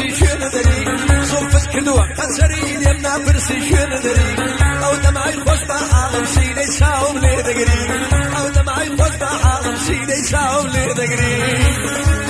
فرسي شير دري. صوف كدوا قسري يمنا فرسي شير دري. أو دمعي خوش بعالم سيدي ساوم لي دقري. أو دمعي خوش بعالم سيدي ساوم لي دقري.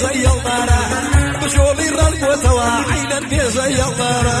بيزي يضارا بشولي رنبوتوا عينا بيزي يضارا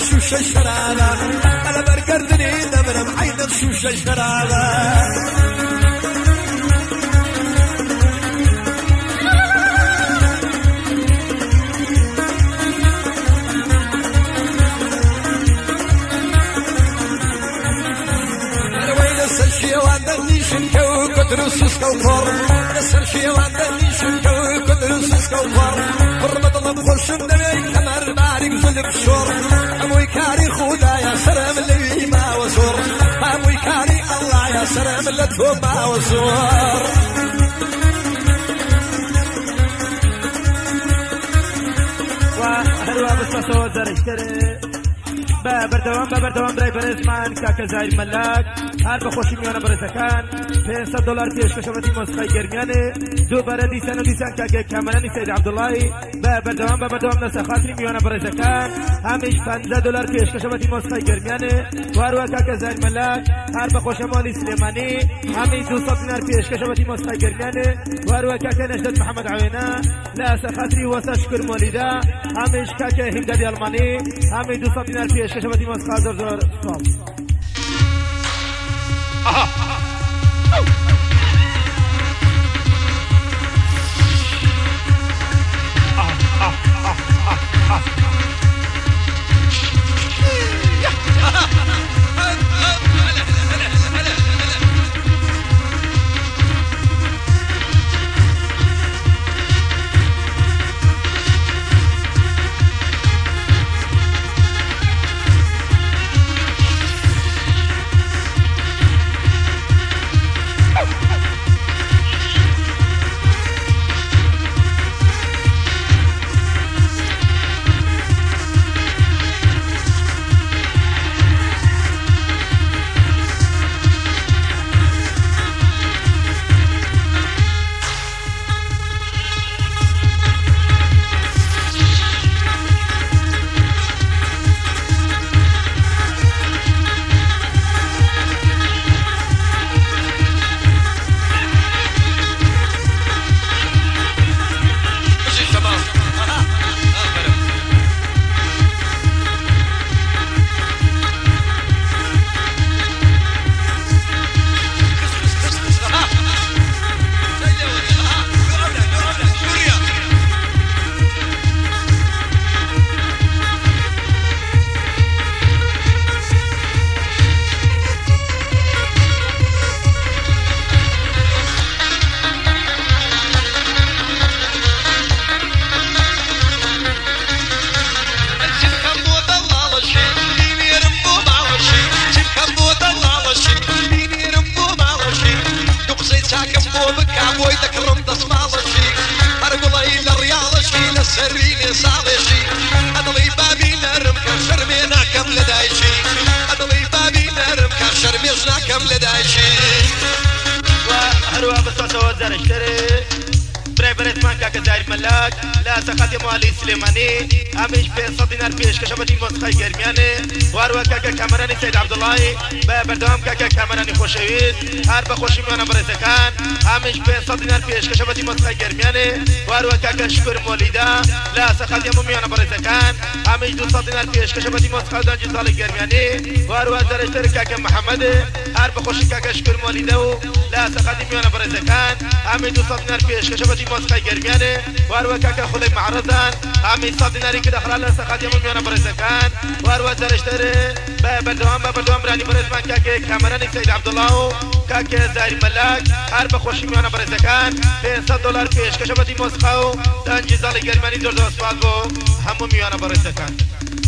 الشوشة شرالة على بركر دني دبر بعين الشوشة شرالة شيوان دني شنكو قدر سسكو فر نسر شيوان دني شنكو قدر سسكو فر فرمت الله بخشم دني كاري مثل بشور أموي كاري خودا يا سلام اللي ما وزور. أموي كاري الله يا سلام اللي توبا وزور. وهلوا بس صوت درشتري بە بەردەوام بە بەردەوام برای بەرزمان کاکە زایر مەلاک. هەر بەخۆشی میوانە بەرزەکان. 500 دلار پێشکەشەوەتی مۆسقای گەرمیانێ. دووبارە دیسان و دیسان کاکە کامەرانی سید عبدوڵی بە بەردەوام بە بەردەوام لەسەر خاتری میوانە بەرزەکان. هەمیش 50 دلار پێشکەشەوەتی مۆسقای گەرمیانێ. واروە کاکە زایر مەلاک. هەر بەخۆشە مالی سلێمانی. هەمی 200 دینار پێشکەشەوەتی مۆسقای گەرمیانێ. واروە کاکە نەشدت محەممەد عوێنە. لە سەخاتری وەسە شکر مۆلیدا. هەمیش کاکە هینگەدی ئەلمانی هەمی 200 دینار پێش श्रेष्ठ मस्कार स्टॉप هم هر وهروها بصوصة وزار اشتري برای اسمان که دایر ملک لاسقات مالی سلیمانی. همیش به صد دینار پیش کشم دی موسیقی گرمیانه. وارو که کامرانی سید عبداللهی به بردوام که کامرانی خوشوید. هر بخوشی خوشی میانه برای سکان همیش به صد دینار پیش کشم دی موسیقی گرمیانه. وارو که شکر مولیدا لاسقات یمو میانه برای سکان همیش دو صد دینار پیش کشم دیم موسیقی دانجی زال گرمیانه. وارو درشتر که محمد هەر بە خۆشی کاکە شکر مۆلیدە و لا سەقاتی میوانە بەڕێزەکان ئەمی دو دینار پێشکەشەبەتی مۆسخای گەرمیانێ واروە کاکە خولەی معرەزان ئامی سا دیناری کە دەخرا لە سەقاتی هەموو میوانە بەڕێزەکان واروە دەرەشترێ بە بەردەوام بە بەردەوام برانی بەڕێزمان کاکێ کامەرانی سید عبدڵاو و کاکێ زاری مەلاک هەر بە خۆشی میوانە بەڕێزەکان 500 دلار پێشکەشەبەتی مۆسخا و دەنجی زاڵی گەرمانی زۆر زۆر سپاس بۆ هەموو میوانە بەڕێزەکان ولا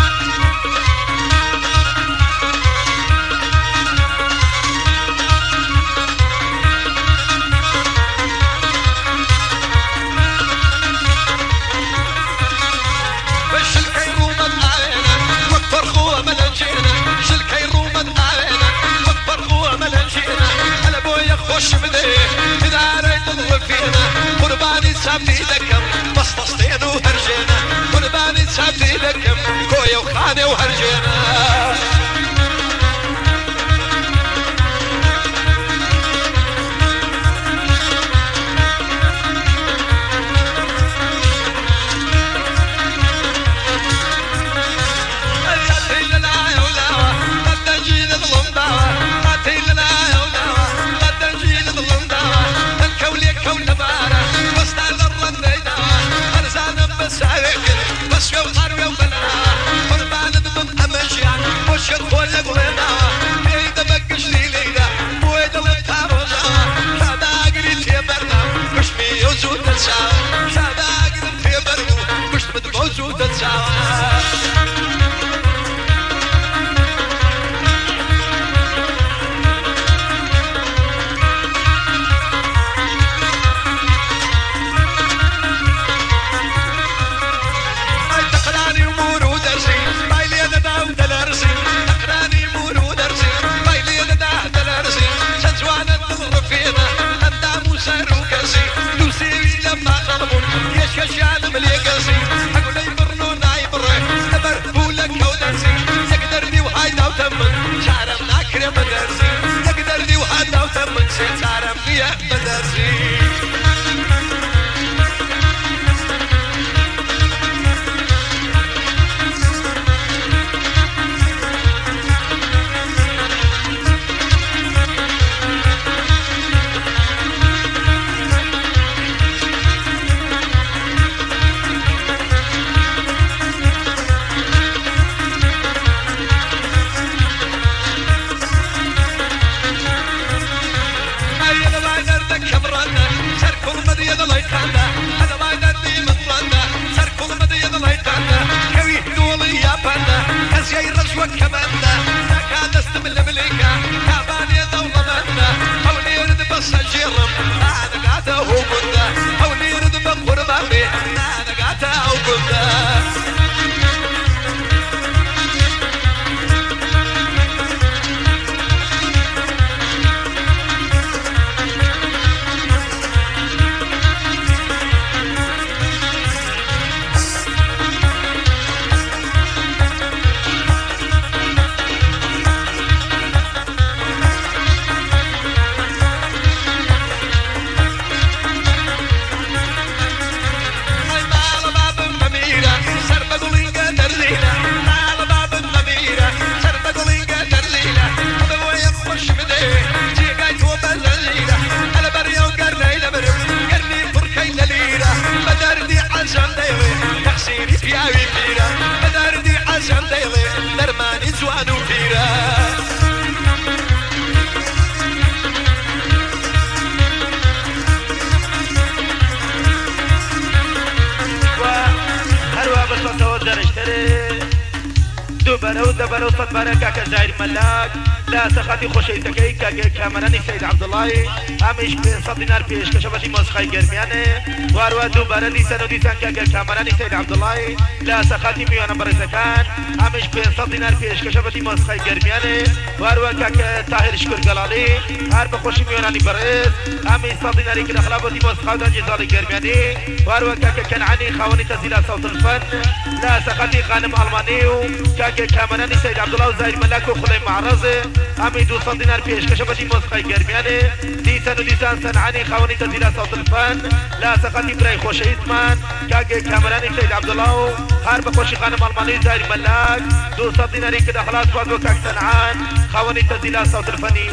دووبەرە و دەبەرە و سەدبارە کاکە زایر مەلاک لا سەخاتی خۆشەویستەکەی کاگە کامەرانی سید عەبدوڵای ئەمیش پێ دینار پێشکەشە بەشی مۆسخای گەرمیانێ واروە دووبارە دیسەن و دیسان کاگە کامەرانی سید عەبدوڵای لا سەخاتی میوانە بەڕێزەکان ئەمیش پێ دینار پێشکەشە بەشی مۆسخای گەرمیانێ واروە کاکە تاهر شکر گەڵاڵی هەر بەخۆشی میوانانی بەڕێز ئەمی سەد دیناری کرد خلابەتی مۆسخاودان جێزاڵی گەرمیانی واروە کاکە کەنعانی خاوەنی تەزیلا سەوت الفەن لا سەخاتی خانم ئەڵمانی و کاکە کامەرانی سید عەبدوڵا و زایر مەلاک و خولەی معرەزێ ئەمی دو سەد دینار پێشکەشە بەشی مۆسخای گەرمیانێ دیسەن و دیسان سەنعانی خاوەنی تەزیلا سەوت الفەن لا سەخاتی برای خۆشەویستمان کاکە کامەرانی سید عەبدوڵا و هەر بەخۆشی خانم ئەڵمانی زایر مەلاک دو سەد دیناری کە دەخلاص خواد بۆ کاک سەنعان خاوەنی تەزیلا سەوت الفەنی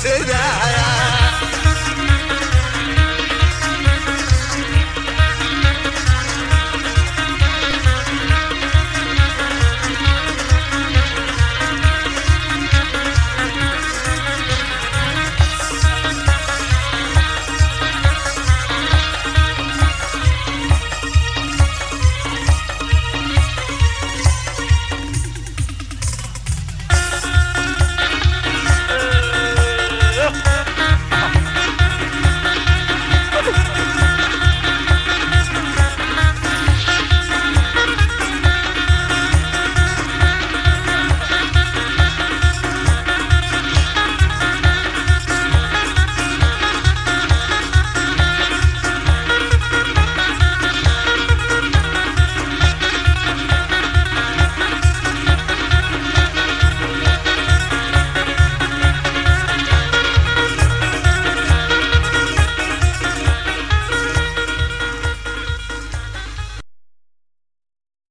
Say that.